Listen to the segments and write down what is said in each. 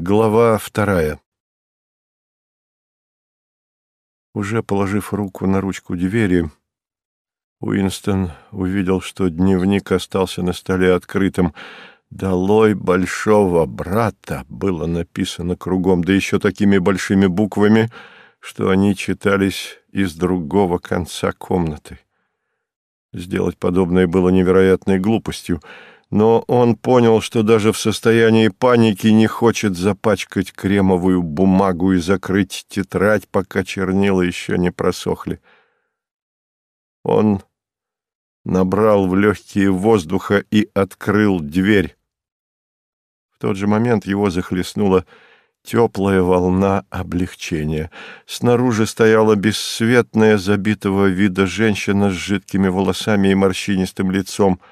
Глава вторая Уже положив руку на ручку двери, Уинстон увидел, что дневник остался на столе открытым. «Долой большого брата» было написано кругом, да еще такими большими буквами, что они читались из другого конца комнаты. Сделать подобное было невероятной глупостью — но он понял, что даже в состоянии паники не хочет запачкать кремовую бумагу и закрыть тетрадь, пока чернила еще не просохли. Он набрал в легкие воздуха и открыл дверь. В тот же момент его захлестнула теплая волна облегчения. Снаружи стояла бесцветная, забитого вида женщина с жидкими волосами и морщинистым лицом —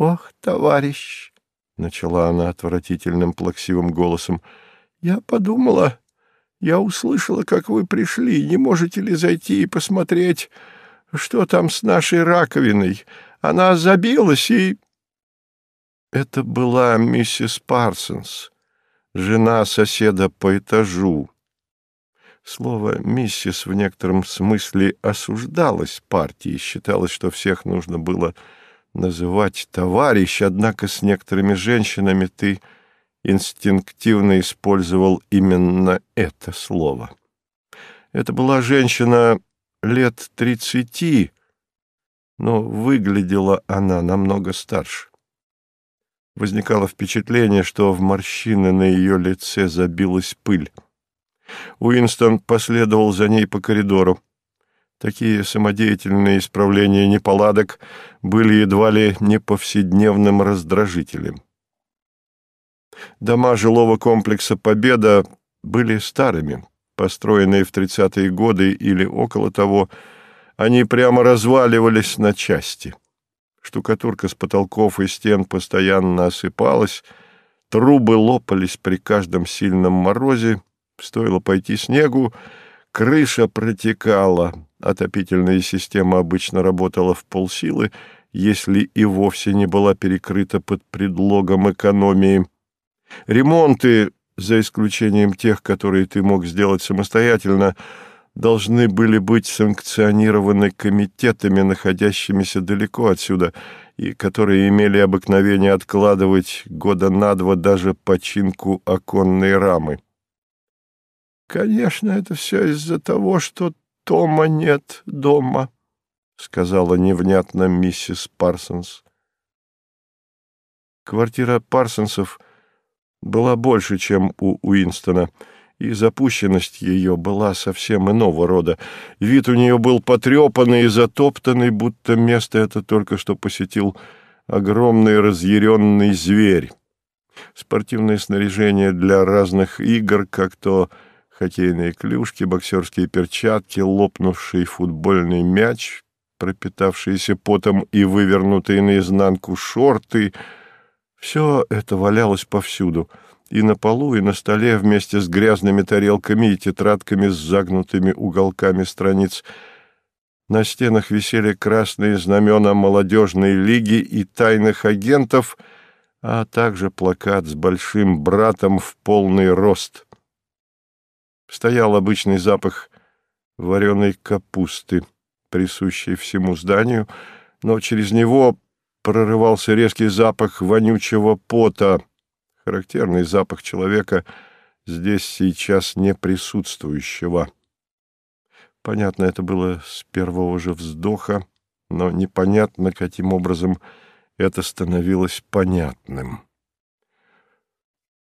«Ох, товарищ!» — начала она отвратительным плаксивым голосом. «Я подумала, я услышала, как вы пришли. Не можете ли зайти и посмотреть, что там с нашей раковиной? Она забилась и...» Это была миссис Парсонс, жена соседа по этажу. Слово «миссис» в некотором смысле осуждалось партией. Считалось, что всех нужно было называть товарищ, однако с некоторыми женщинами ты инстинктивно использовал именно это слово. Это была женщина лет тридцати, но выглядела она намного старше. Возникало впечатление, что в морщины на ее лице забилась пыль. Уинстон последовал за ней по коридору. Такие самодеятельные исправления неполадок были едва ли не повседневным раздражителем. Дома жилого комплекса «Победа» были старыми, построенные в 30-е годы или около того, они прямо разваливались на части. Штукатурка с потолков и стен постоянно осыпалась, трубы лопались при каждом сильном морозе, стоило пойти снегу, крыша протекала, Отопительная система обычно работала в полсилы, если и вовсе не была перекрыта под предлогом экономии. Ремонты, за исключением тех, которые ты мог сделать самостоятельно, должны были быть санкционированы комитетами, находящимися далеко отсюда, и которые имели обыкновение откладывать года на два даже починку оконной рамы. Конечно, это все из-за того, что Тома нет дома, — сказала невнятно миссис Парсонс. Квартира Парсонсов была больше, чем у Уинстона, и запущенность ее была совсем иного рода. Вид у нее был потрепанный и затоптанный, будто место это только что посетил огромный разъяренный зверь. Спортивное снаряжение для разных игр, как то хоккейные клюшки, боксерские перчатки, лопнувший футбольный мяч, пропитавшиеся потом и вывернутые наизнанку шорты. Все это валялось повсюду, и на полу, и на столе вместе с грязными тарелками и тетрадками с загнутыми уголками страниц. На стенах висели красные знамена молодежной лиги и тайных агентов, а также плакат с большим братом в полный рост — Стоял обычный запах вареной капусты, присущий всему зданию, но через него прорывался резкий запах вонючего пота, характерный запах человека, здесь сейчас не присутствующего. Понятно, это было с первого же вздоха, но непонятно, каким образом это становилось понятным.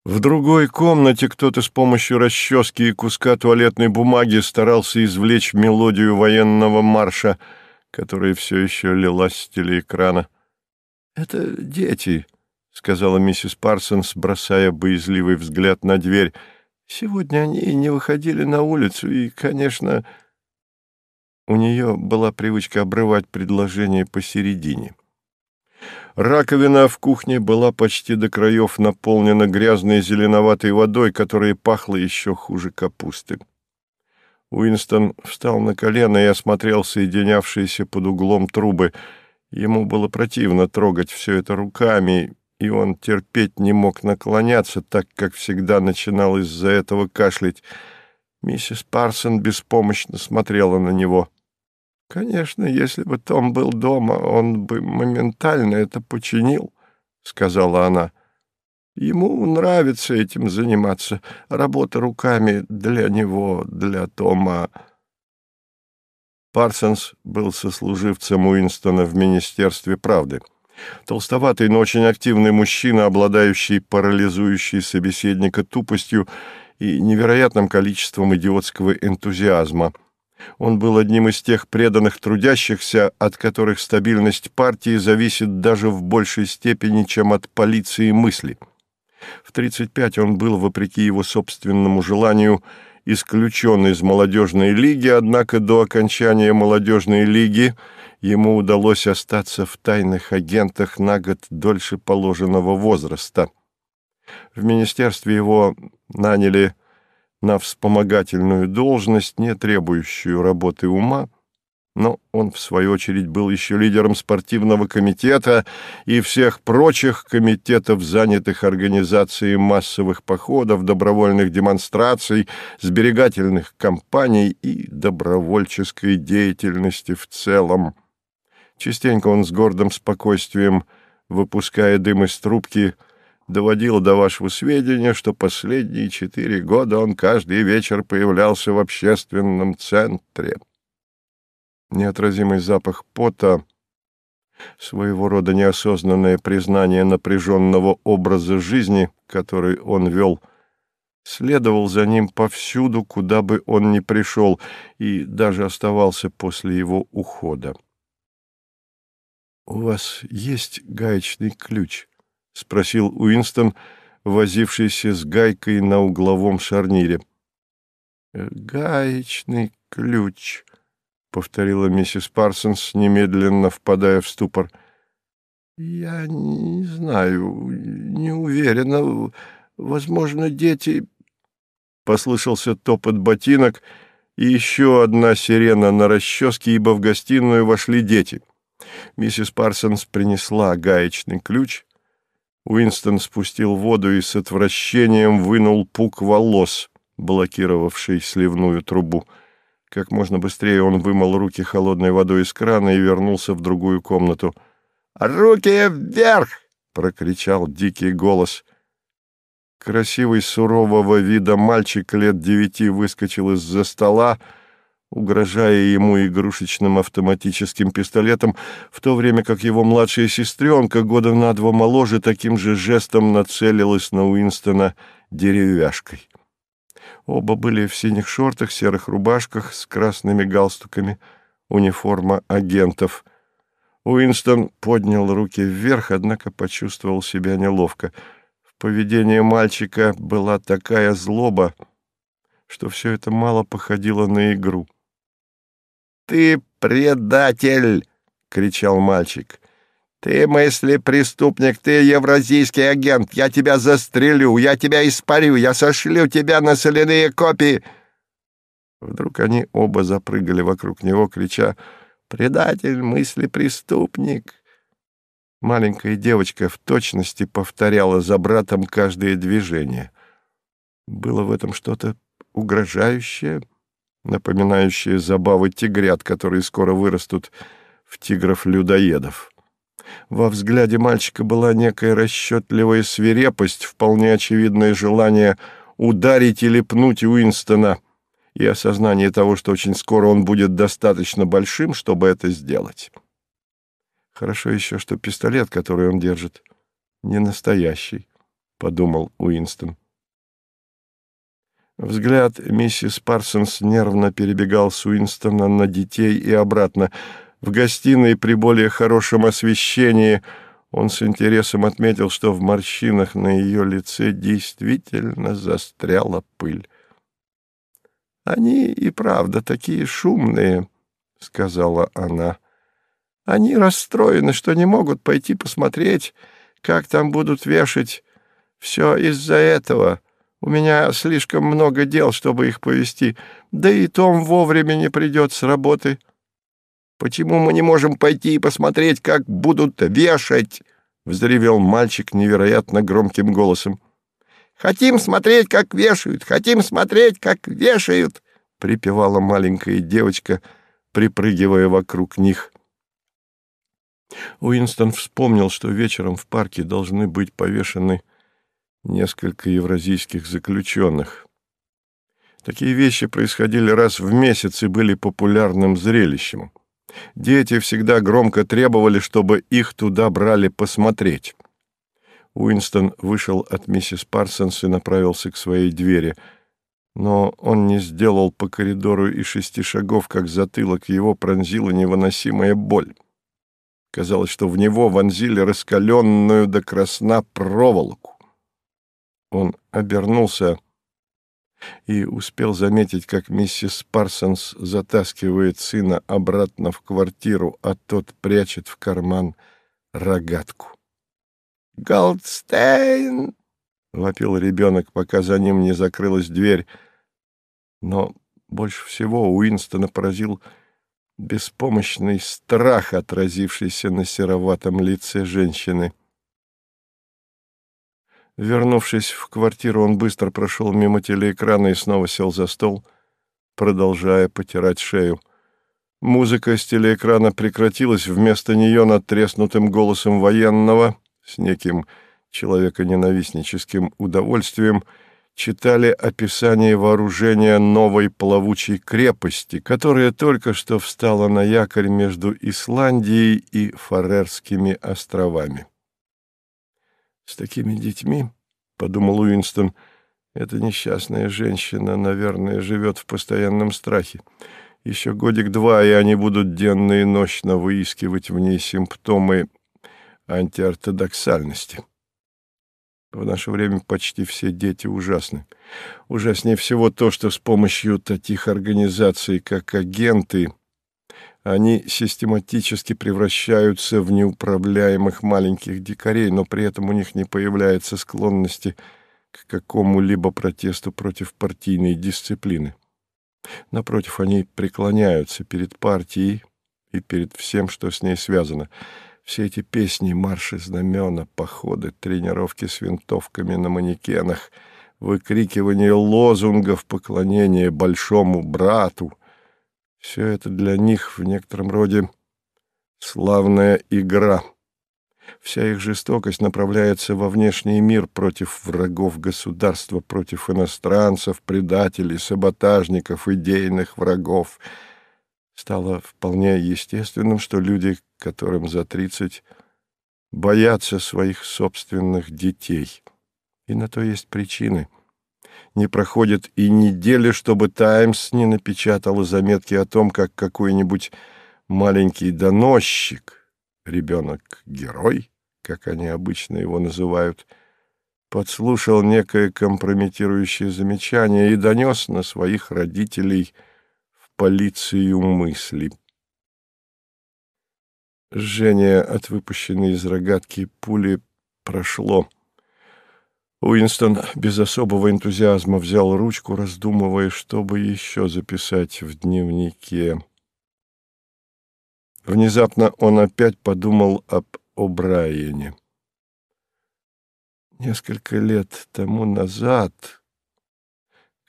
В другой комнате кто-то с помощью расчески и куска туалетной бумаги старался извлечь мелодию военного марша, которая все еще лилась с телеэкрана. «Это дети», — сказала миссис Парсонс, бросая боязливый взгляд на дверь. «Сегодня они не выходили на улицу, и, конечно...» У нее была привычка обрывать предложение посередине. Раковина в кухне была почти до краев наполнена грязной зеленоватой водой, которая пахла еще хуже капусты. Уинстон встал на колено и осмотрел соединявшиеся под углом трубы. Ему было противно трогать все это руками, и он терпеть не мог наклоняться, так как всегда начинал из-за этого кашлять. Миссис Парсон беспомощно смотрела на него. «Конечно, если бы Том был дома, он бы моментально это починил», — сказала она. «Ему нравится этим заниматься. Работа руками для него, для Тома». Парсонс был сослуживцем Уинстона в Министерстве правды. Толстоватый, но очень активный мужчина, обладающий парализующей собеседника тупостью и невероятным количеством идиотского энтузиазма. Он был одним из тех преданных трудящихся, от которых стабильность партии зависит даже в большей степени, чем от полиции мысли. В 35 он был, вопреки его собственному желанию, исключен из молодежной лиги, однако до окончания молодежной лиги ему удалось остаться в тайных агентах на год дольше положенного возраста. В министерстве его наняли на вспомогательную должность, не требующую работы ума, но он, в свою очередь, был еще лидером спортивного комитета и всех прочих комитетов, занятых организацией массовых походов, добровольных демонстраций, сберегательных кампаний и добровольческой деятельности в целом. Частенько он с гордым спокойствием, выпуская дым из трубки, доводил до вашего сведения, что последние четыре года он каждый вечер появлялся в общественном центре. Неотразимый запах пота, своего рода неосознанное признание напряженного образа жизни, который он вел, следовал за ним повсюду, куда бы он ни пришел, и даже оставался после его ухода. «У вас есть гаечный ключ?» — спросил Уинстон, возившийся с гайкой на угловом шарнире. «Гаечный ключ», — повторила миссис Парсонс, немедленно впадая в ступор. «Я не знаю, не уверена. Возможно, дети...» Послышался топот ботинок и еще одна сирена на расческе, ибо в гостиную вошли дети. Миссис Парсонс принесла гаечный ключ. Уинстон спустил воду и с отвращением вынул пук волос, блокировавший сливную трубу. Как можно быстрее он вымыл руки холодной водой из крана и вернулся в другую комнату. «Руки вверх!» — прокричал дикий голос. Красивый сурового вида мальчик лет девяти выскочил из-за стола, угрожая ему игрушечным автоматическим пистолетом, в то время как его младшая сестренка, года на два моложе, таким же жестом нацелилась на Уинстона деревяшкой. Оба были в синих шортах, серых рубашках с красными галстуками, униформа агентов. Уинстон поднял руки вверх, однако почувствовал себя неловко. В поведении мальчика была такая злоба, что все это мало походило на игру. «Ты предатель!» — кричал мальчик. «Ты мысли преступник, ты евразийский агент, я тебя застрелю, я тебя испарю, я сошлю тебя на соляные копии!» Вдруг они оба запрыгали вокруг него, крича «Предатель, мысли преступник!» Маленькая девочка в точности повторяла за братом каждое движение. Было в этом что-то угрожающее, напоминающее забавы тигрят, которые скоро вырастут в тигров-людоедов. Во взгляде мальчика была некая расчетливая свирепость, вполне очевидное желание ударить или пнуть Уинстона и осознание того, что очень скоро он будет достаточно большим, чтобы это сделать. Хорошо еще, что пистолет, который он держит, не настоящий, — подумал Уинстон. Взгляд миссис Парсонс нервно перебегал с Уинстона на детей и обратно — в гостиной при более хорошем освещении он с интересом отметил, что в морщинах на ее лице действительно застряла пыль. «Они и правда такие шумные», — сказала она. «Они расстроены, что не могут пойти посмотреть, как там будут вешать. Все из-за этого. У меня слишком много дел, чтобы их повести, да и Том вовремя не придет с работы». Почему мы не можем пойти и посмотреть, как будут вешать?» — взревел мальчик невероятно громким голосом. «Хотим смотреть, как вешают! Хотим смотреть, как вешают!» — припевала маленькая девочка, припрыгивая вокруг них. Уинстон вспомнил, что вечером в парке должны быть повешены несколько евразийских заключенных. Такие вещи происходили раз в месяц и были популярным зрелищем. Дети всегда громко требовали, чтобы их туда брали посмотреть. Уинстон вышел от миссис Парсонс и направился к своей двери. Но он не сделал по коридору и шести шагов, как затылок его пронзила невыносимая боль. Казалось, что в него вонзили раскаленную до красна проволоку. Он обернулся и успел заметить, как миссис Парсонс затаскивает сына обратно в квартиру, а тот прячет в карман рогатку. «Голдстейн!» — вопил ребенок, пока за ним не закрылась дверь. Но больше всего Уинстона поразил беспомощный страх, отразившийся на сероватом лице женщины. Вернувшись в квартиру, он быстро прошел мимо телеэкрана и снова сел за стол, продолжая потирать шею. Музыка с телеэкрана прекратилась, вместо нее над треснутым голосом военного с неким человеконенавистническим удовольствием читали описание вооружения новой плавучей крепости, которая только что встала на якорь между Исландией и Фарерскими островами. С такими детьми, — подумал Уинстон, — эта несчастная женщина, наверное, живет в постоянном страхе. Еще годик-два, и они будут денно и ночно выискивать в ней симптомы антиортодоксальности. В наше время почти все дети ужасны. Ужаснее всего то, что с помощью таких организаций, как агенты, они систематически превращаются в неуправляемых маленьких дикарей, но при этом у них не появляется склонности к какому-либо протесту против партийной дисциплины. Напротив, они преклоняются перед партией и перед всем, что с ней связано. Все эти песни, марши, знамена, походы, тренировки с винтовками на манекенах, выкрикивание лозунгов, поклонение большому брату — все это для них в некотором роде славная игра. Вся их жестокость направляется во внешний мир против врагов государства, против иностранцев, предателей, саботажников, идейных врагов. Стало вполне естественным, что люди, которым за тридцать, боятся своих собственных детей. И на то есть причины — не проходит и недели, чтобы «Таймс» не напечатала заметки о том, как какой-нибудь маленький доносчик, ребенок-герой, как они обычно его называют, подслушал некое компрометирующее замечание и донес на своих родителей в полицию мысли. Жжение от выпущенной из рогатки пули прошло. Уинстон без особого энтузиазма взял ручку, раздумывая, что бы еще записать в дневнике. Внезапно он опять подумал об О'Брайене. Несколько лет тому назад...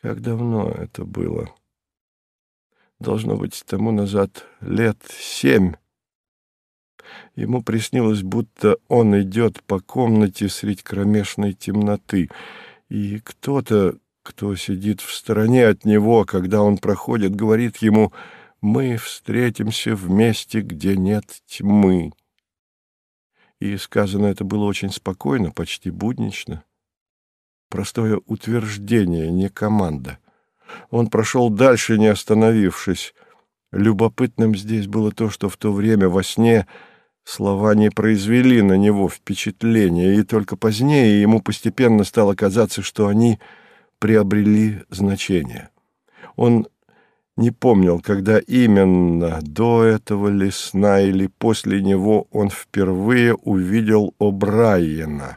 Как давно это было? Должно быть, тому назад лет семь. Ему приснилось, будто он идет по комнате средь кромешной темноты, и кто-то, кто сидит в стороне от него, когда он проходит, говорит ему «Мы встретимся в месте, где нет тьмы». И сказано это было очень спокойно, почти буднично. Простое утверждение, не команда. Он прошел дальше, не остановившись. Любопытным здесь было то, что в то время во сне — Слова не произвели на него впечатления, и только позднее ему постепенно стало казаться, что они приобрели значение. Он не помнил, когда именно, до этого ли сна или после него он впервые увидел О'Брайена.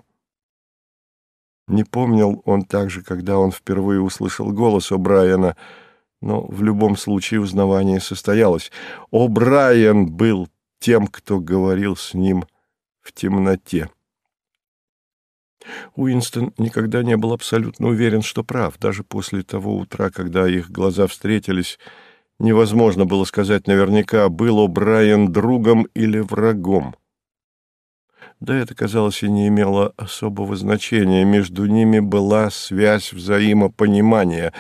Не помнил он также, когда он впервые услышал голос О'Брайена, но в любом случае узнавание состоялось. О'Брайен был тем, кто говорил с ним в темноте. Уинстон никогда не был абсолютно уверен, что прав. Даже после того утра, когда их глаза встретились, невозможно было сказать наверняка, был О'Брайен другом или врагом. Да это, казалось, и не имело особого значения. Между ними была связь взаимопонимания,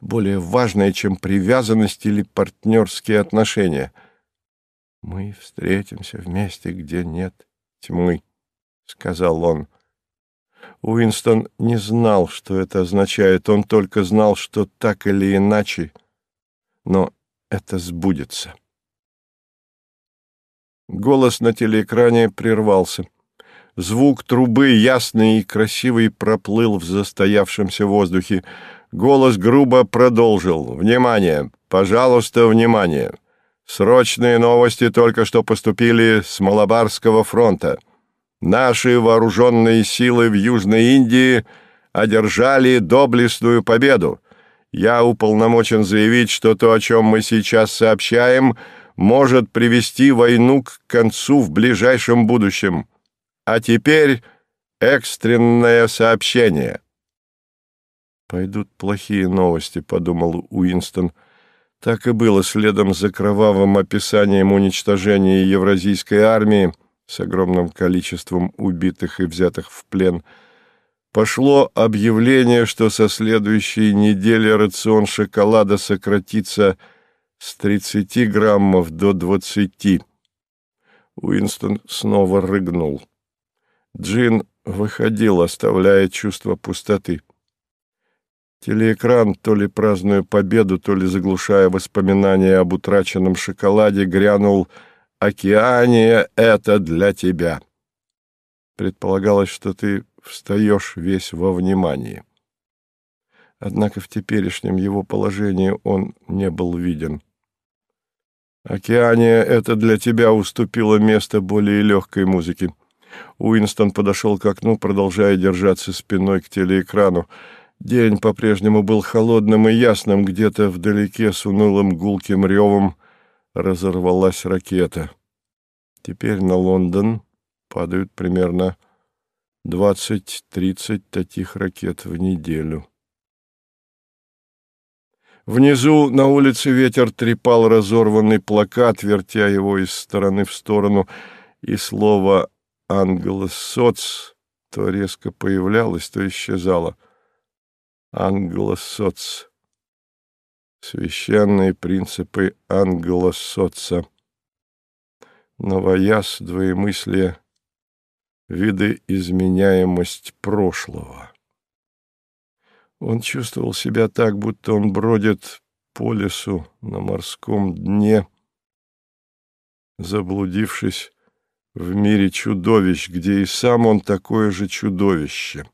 более важная, чем привязанность или партнерские отношения. «Мы встретимся вместе, где нет тьмы», — сказал он. Уинстон не знал, что это означает, он только знал, что так или иначе, но это сбудется. Голос на телеэкране прервался. Звук трубы, ясный и красивый, проплыл в застоявшемся воздухе. Голос грубо продолжил. «Внимание! Пожалуйста, внимание! Срочные новости только что поступили с Малабарского фронта. Наши вооруженные силы в Южной Индии одержали доблестную победу. Я уполномочен заявить, что то, о чем мы сейчас сообщаем, может привести войну к концу в ближайшем будущем». А теперь экстренное сообщение. «Пойдут плохие новости», — подумал Уинстон. Так и было следом за кровавым описанием уничтожения Евразийской армии с огромным количеством убитых и взятых в плен. Пошло объявление, что со следующей недели рацион шоколада сократится с 30 граммов до 20. Уинстон снова рыгнул. Джин выходил, оставляя чувство пустоты. Телеэкран, то ли празднуя победу, то ли заглушая воспоминания об утраченном шоколаде, грянул «Океания — это для тебя». Предполагалось, что ты встаешь весь во внимании. Однако в теперешнем его положении он не был виден. «Океания — это для тебя» уступило место более легкой музыке. Уинстон подошел к окну, продолжая держаться спиной к телеэкрану. День по-прежнему был холодным и ясным. Где-то вдалеке с унылым гулким ревом разорвалась ракета. Теперь на Лондон падают примерно 20-30 таких ракет в неделю. Внизу на улице ветер трепал разорванный плакат, вертя его из стороны в сторону, и слово англосоц то резко появлялось, то исчезало. Англосоц. Священные принципы англосоца. Новояз, двоемыслие, видоизменяемость прошлого. Он чувствовал себя так, будто он бродит по лесу на морском дне, заблудившись в мире чудовищ, где и сам он такое же чудовище.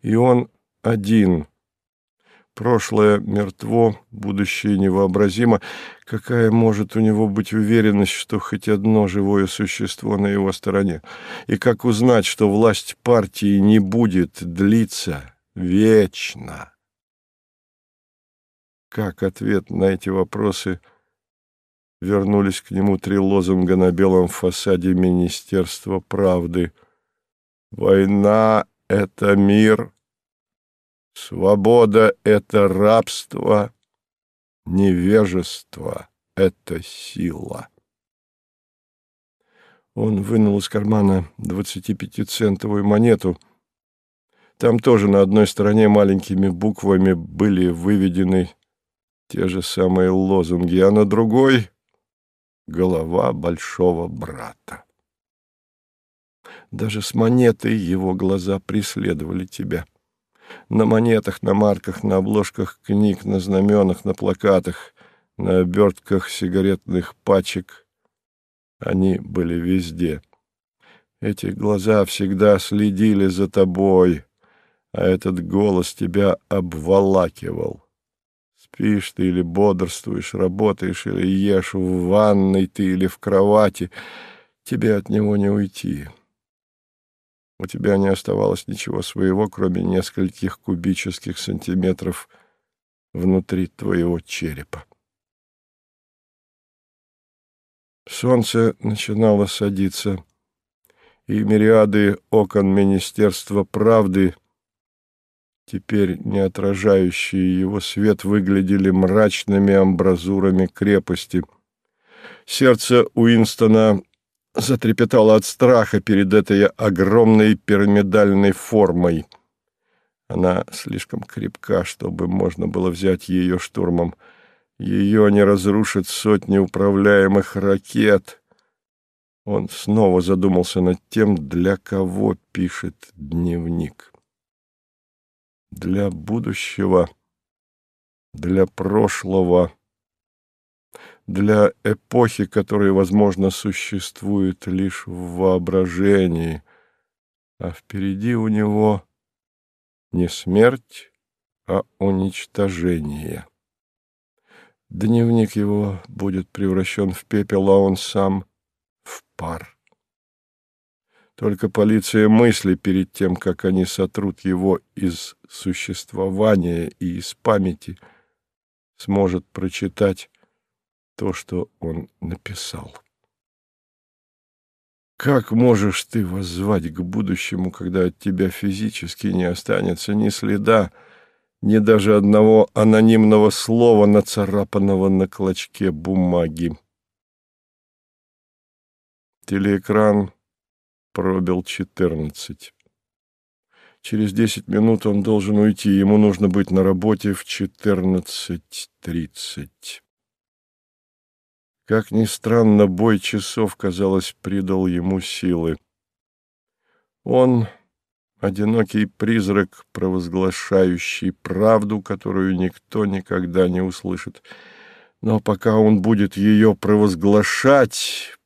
И он один. Прошлое мертво, будущее невообразимо. Какая может у него быть уверенность, что хоть одно живое существо на его стороне? И как узнать, что власть партии не будет длиться вечно? Как ответ на эти вопросы – вернулись к нему три лозунга на белом фасаде Министерства правды. «Война — это мир», «Свобода — это рабство», «Невежество — это сила». Он вынул из кармана двадцатипятицентовую монету. Там тоже на одной стороне маленькими буквами были выведены те же самые лозунги, а на другой голова большого брата. Даже с монетой его глаза преследовали тебя. На монетах, на марках, на обложках книг, на знаменах, на плакатах, на обертках сигаретных пачек. Они были везде. Эти глаза всегда следили за тобой, а этот голос тебя обволакивал. Спишь ты или бодрствуешь, работаешь или ешь в ванной ты или в кровати, тебе от него не уйти. У тебя не оставалось ничего своего, кроме нескольких кубических сантиметров внутри твоего черепа. Солнце начинало садиться, и мириады окон Министерства правды, теперь не отражающие его свет, выглядели мрачными амбразурами крепости. Сердце Уинстона затрепетало от страха перед этой огромной пирамидальной формой. Она слишком крепка, чтобы можно было взять ее штурмом. Ее не разрушит сотни управляемых ракет — он снова задумался над тем, для кого пишет дневник. Для будущего, для прошлого, для эпохи, которая, возможно, существует лишь в воображении, а впереди у него не смерть, а уничтожение. Дневник его будет превращен в пепел, а он сам — в пар. Только полиция мысли перед тем, как они сотрут его из существования и из памяти, сможет прочитать то, что он написал. Как можешь ты воззвать к будущему, когда от тебя физически не останется ни следа, ни даже одного анонимного слова, нацарапанного на клочке бумаги? Телеэкран пробил четырнадцать. Через десять минут он должен уйти. Ему нужно быть на работе в четырнадцать тридцать. Как ни странно, бой часов, казалось, придал ему силы. Он — одинокий призрак, провозглашающий правду, которую никто никогда не услышит. Но пока он будет ее провозглашать,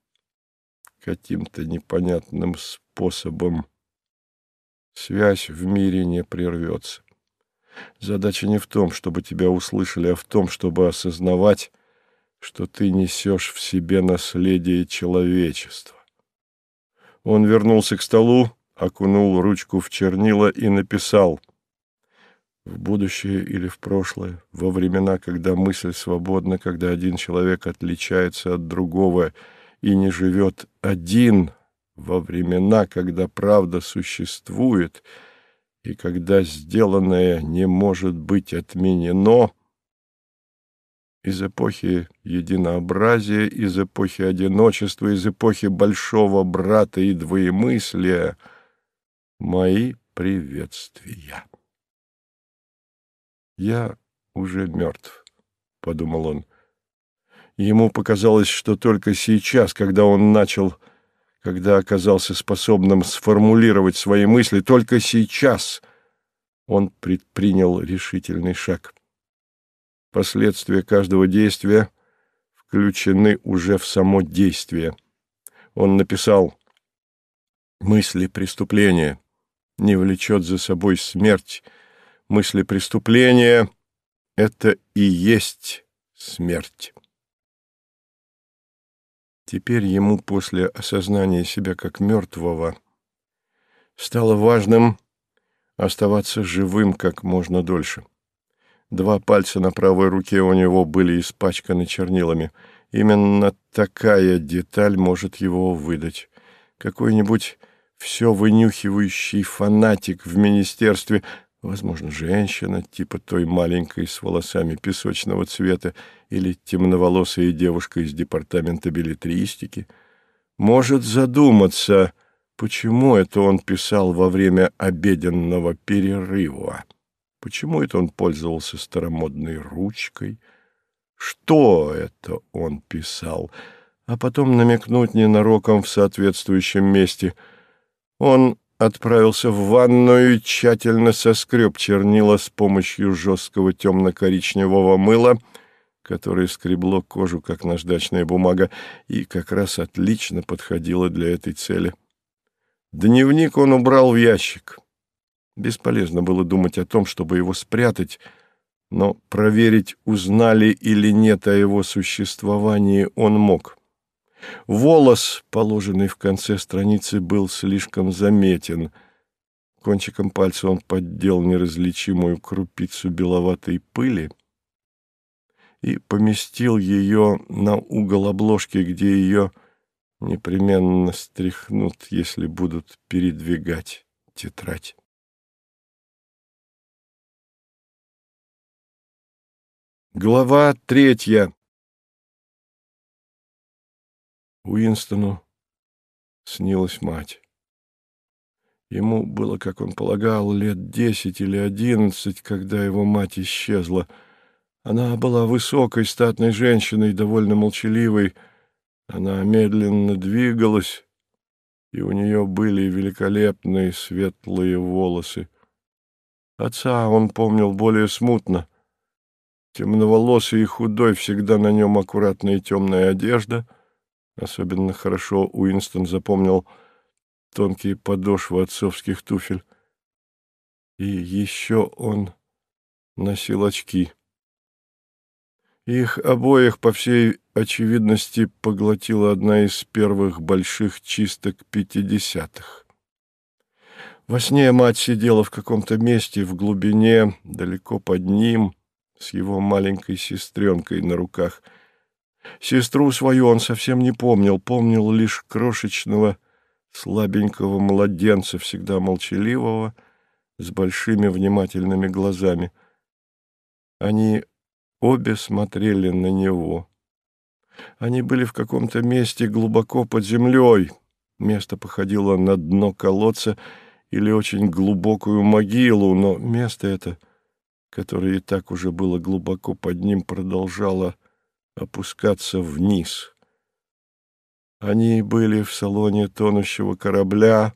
каким-то непонятным способом. Связь в мире не прервется. Задача не в том, чтобы тебя услышали, а в том, чтобы осознавать, что ты несешь в себе наследие человечества. Он вернулся к столу, окунул ручку в чернила и написал «В будущее или в прошлое, во времена, когда мысль свободна, когда один человек отличается от другого — и не живет один во времена, когда правда существует и когда сделанное не может быть отменено, из эпохи единообразия, из эпохи одиночества, из эпохи большого брата и двоемыслия, мои приветствия. «Я уже мертв», — подумал он. Ему показалось, что только сейчас, когда он начал, когда оказался способным сформулировать свои мысли, только сейчас он предпринял решительный шаг. Последствия каждого действия включены уже в само действие. Он написал «Мысли преступления не влечет за собой смерть. Мысли преступления — это и есть смерть». Теперь ему после осознания себя как мертвого стало важным оставаться живым как можно дольше. Два пальца на правой руке у него были испачканы чернилами. Именно такая деталь может его выдать. Какой-нибудь все вынюхивающий фанатик в министерстве Возможно, женщина, типа той маленькой с волосами песочного цвета или темноволосая девушка из департамента билетристики, может задуматься, почему это он писал во время обеденного перерыва, почему это он пользовался старомодной ручкой, что это он писал, а потом намекнуть ненароком в соответствующем месте. Он отправился в ванную и тщательно соскреб чернила с помощью жесткого темно-коричневого мыла, которое скребло кожу, как наждачная бумага, и как раз отлично подходило для этой цели. Дневник он убрал в ящик. Бесполезно было думать о том, чтобы его спрятать, но проверить, узнали или нет о его существовании, он мог. Волос, положенный в конце страницы, был слишком заметен. Кончиком пальца он поддел неразличимую крупицу беловатой пыли и поместил ее на угол обложки, где ее непременно стряхнут, если будут передвигать тетрадь. Глава третья. Уинстону снилась мать. Ему было, как он полагал, лет десять или одиннадцать, когда его мать исчезла. Она была высокой, статной женщиной, довольно молчаливой. Она медленно двигалась, и у нее были великолепные светлые волосы. Отца он помнил более смутно. Темноволосый и худой, всегда на нем аккуратная темная одежда. Особенно хорошо Уинстон запомнил — тонкие подошвы отцовских туфель. И еще он носил очки. Их обоих, по всей очевидности, поглотила одна из первых больших чисток пятидесятых. Во сне мать сидела в каком-то месте в глубине, далеко под ним, с его маленькой сестренкой на руках. Сестру свою он совсем не помнил, помнил лишь крошечного слабенького младенца, всегда молчаливого, с большими внимательными глазами. Они обе смотрели на него. Они были в каком-то месте глубоко под землей. Место походило на дно колодца или очень глубокую могилу, но место это, которое и так уже было глубоко под ним, продолжало опускаться вниз. Они были в салоне тонущего корабля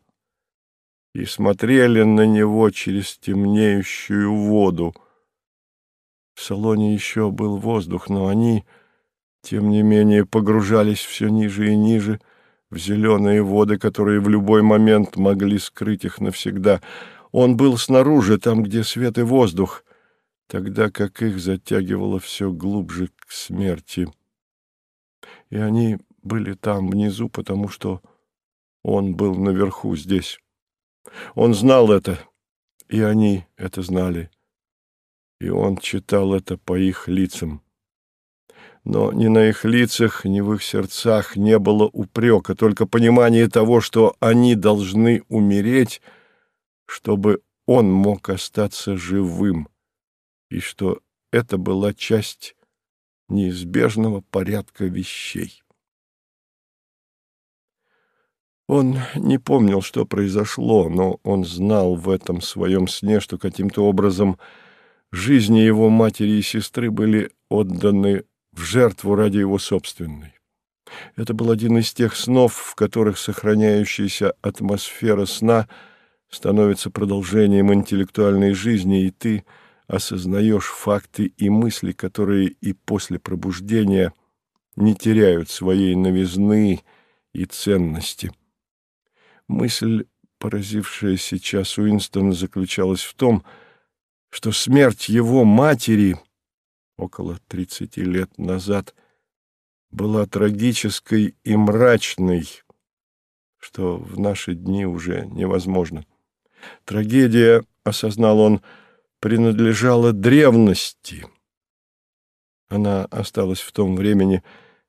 и смотрели на него через темнеющую воду. В салоне еще был воздух, но они, тем не менее, погружались все ниже и ниже в зеленые воды, которые в любой момент могли скрыть их навсегда. Он был снаружи, там, где свет и воздух, тогда как их затягивало все глубже к смерти. И они были там внизу, потому что он был наверху здесь. Он знал это, и они это знали. И он читал это по их лицам. Но ни на их лицах, ни в их сердцах не было упрека, только понимание того, что они должны умереть, чтобы он мог остаться живым, и что это была часть неизбежного порядка вещей. Он не помнил, что произошло, но он знал в этом своем сне, что каким-то образом жизни его матери и сестры были отданы в жертву ради его собственной. Это был один из тех снов, в которых сохраняющаяся атмосфера сна становится продолжением интеллектуальной жизни, и ты осознаешь факты и мысли, которые и после пробуждения не теряют своей новизны и ценности. Мысль, поразившая сейчас Уинстона, заключалась в том, что смерть его матери около тридцати лет назад была трагической и мрачной, что в наши дни уже невозможно. Трагедия, осознал он, принадлежала древности. Она осталась в том времени,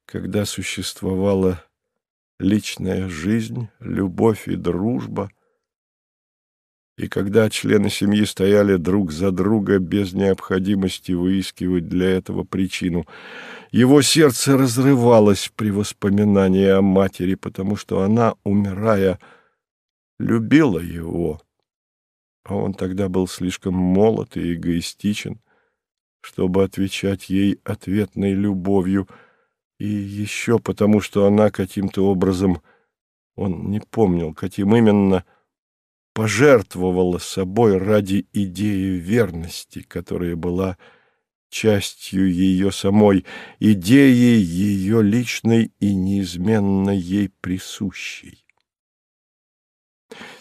когда существовала личная жизнь, любовь и дружба. И когда члены семьи стояли друг за друга без необходимости выискивать для этого причину, его сердце разрывалось при воспоминании о матери, потому что она, умирая, любила его. А он тогда был слишком молод и эгоистичен, чтобы отвечать ей ответной любовью — и еще потому, что она каким-то образом, он не помнил, каким именно, пожертвовала собой ради идеи верности, которая была частью ее самой, идеей ее личной и неизменно ей присущей.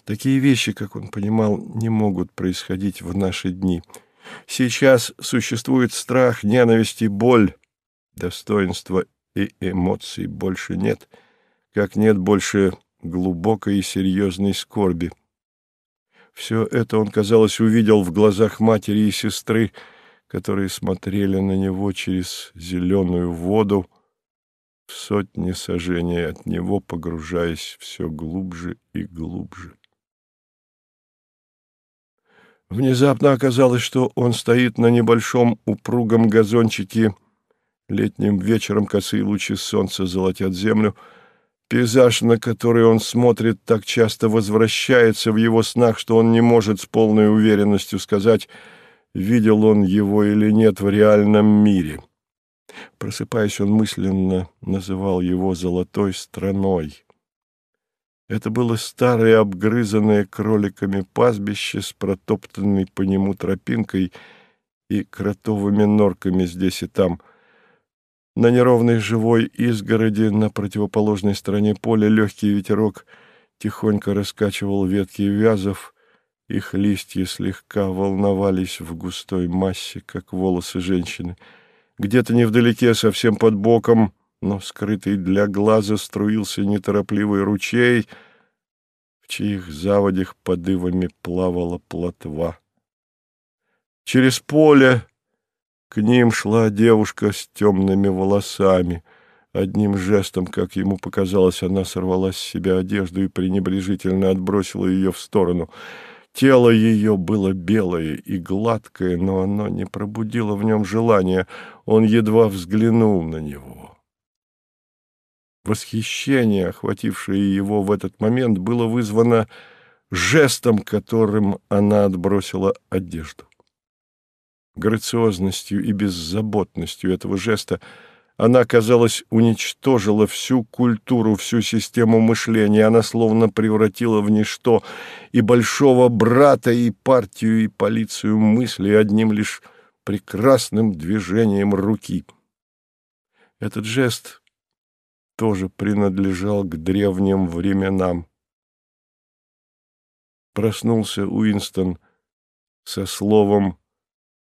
Такие вещи, как он понимал, не могут происходить в наши дни. Сейчас существует страх, ненависть и боль, достоинство и эмоций больше нет, как нет больше глубокой и серьезной скорби. Все это он, казалось, увидел в глазах матери и сестры, которые смотрели на него через зеленую воду, в сотни сажений от него, погружаясь все глубже и глубже. Внезапно оказалось, что он стоит на небольшом упругом газончике. Летним вечером косые лучи солнца золотят землю. Пейзаж, на который он смотрит, так часто возвращается в его снах, что он не может с полной уверенностью сказать, видел он его или нет в реальном мире. Просыпаясь, он мысленно называл его «золотой страной». Это было старое, обгрызанное кроликами пастбище с протоптанной по нему тропинкой и кротовыми норками здесь и там. На неровной живой изгороди на противоположной стороне поля легкий ветерок тихонько раскачивал ветки вязов, их листья слегка волновались в густой массе, как волосы женщины. Где-то невдалеке, совсем под боком, но скрытый для глаза струился неторопливый ручей, в чьих заводях подывами плавала плотва. Через поле к ним шла девушка с темными волосами. Одним жестом, как ему показалось, она сорвала с себя одежду и пренебрежительно отбросила ее в сторону. Тело ее было белое и гладкое, но оно не пробудило в нем желания. Он едва взглянул на него. Восхищение, охватившее его в этот момент, было вызвано жестом, которым она отбросила одежду. Грациозностью и беззаботностью этого жеста она, казалось, уничтожила всю культуру, всю систему мышления. Она словно превратила в ничто и большого брата, и партию, и полицию мысли одним лишь прекрасным движением руки. Этот жест тоже принадлежал к древним временам. Проснулся Уинстон со словом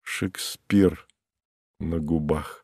«Шекспир» на губах.